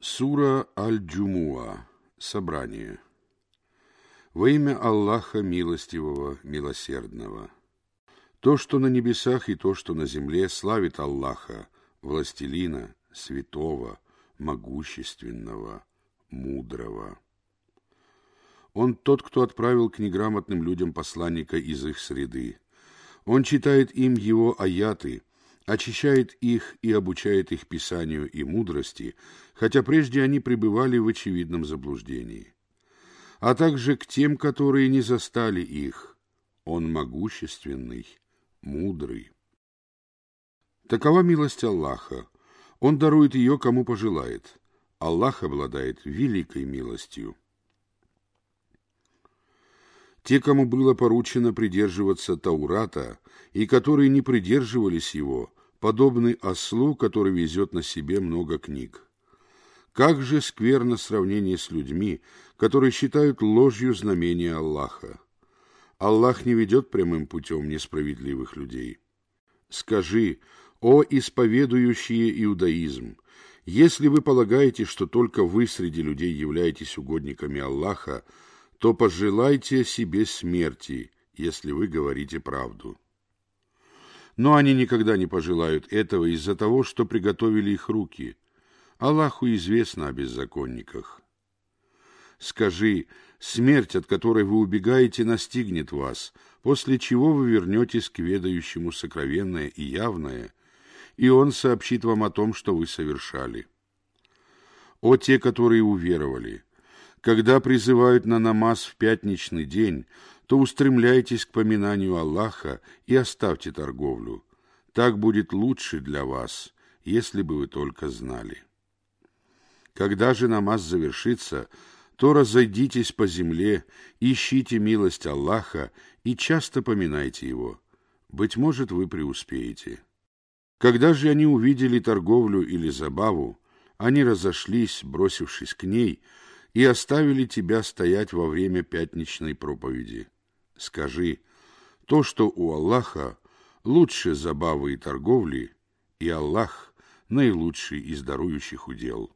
Сура Аль-Джумуа. Собрание. Во имя Аллаха Милостивого, Милосердного. То, что на небесах и то, что на земле, славит Аллаха, Властелина, Святого, Могущественного, Мудрого. Он тот, кто отправил к неграмотным людям посланника из их среды. Он читает им его аяты – очищает их и обучает их писанию и мудрости, хотя прежде они пребывали в очевидном заблуждении. А также к тем, которые не застали их. Он могущественный, мудрый. Такова милость Аллаха. Он дарует ее, кому пожелает. Аллах обладает великой милостью. Те, кому было поручено придерживаться Таурата, и которые не придерживались его, подобный ослу, который везет на себе много книг. Как же скверно сравнение с людьми, которые считают ложью знамения Аллаха. Аллах не ведет прямым путем несправедливых людей. Скажи, о исповедующие иудаизм, если вы полагаете, что только вы среди людей являетесь угодниками Аллаха, то пожелайте себе смерти, если вы говорите правду. Но они никогда не пожелают этого из-за того, что приготовили их руки. Аллаху известно о беззаконниках. Скажи, смерть, от которой вы убегаете, настигнет вас, после чего вы вернетесь к ведающему сокровенное и явное, и он сообщит вам о том, что вы совершали. О те, которые уверовали! Когда призывают на намаз в пятничный день, то устремляйтесь к поминанию Аллаха и оставьте торговлю. Так будет лучше для вас, если бы вы только знали. Когда же намаз завершится, то разойдитесь по земле, ищите милость Аллаха и часто поминайте его. Быть может, вы преуспеете. Когда же они увидели торговлю или забаву, они разошлись, бросившись к ней, и оставили тебя стоять во время пятничной проповеди. Скажи, то, что у Аллаха лучше забавы и торговли, и Аллах наилучший из дарующих удел.